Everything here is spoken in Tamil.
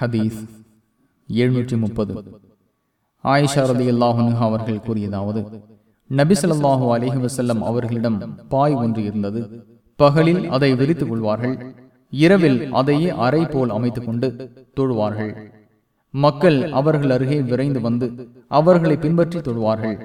ஹதீஸ் எழுநூற்றி முப்பது. ஆயிஷா ரதி அவர்கள் கூறியதாவது நபிசல்லாஹு அலஹி வசல்லம் அவர்களிடம் பாய் ஒன்று இருந்தது. பகலில் அதை விரித்துக் கொள்வார்கள். இரவில் அதையே அறை போல் அமைத்துக் கொண்டு தொழுவார்கள். மக்கள் அவர்கள் அருகே விரைந்து வந்து அவர்களை பின்பற்றி தொழுவார்கள்.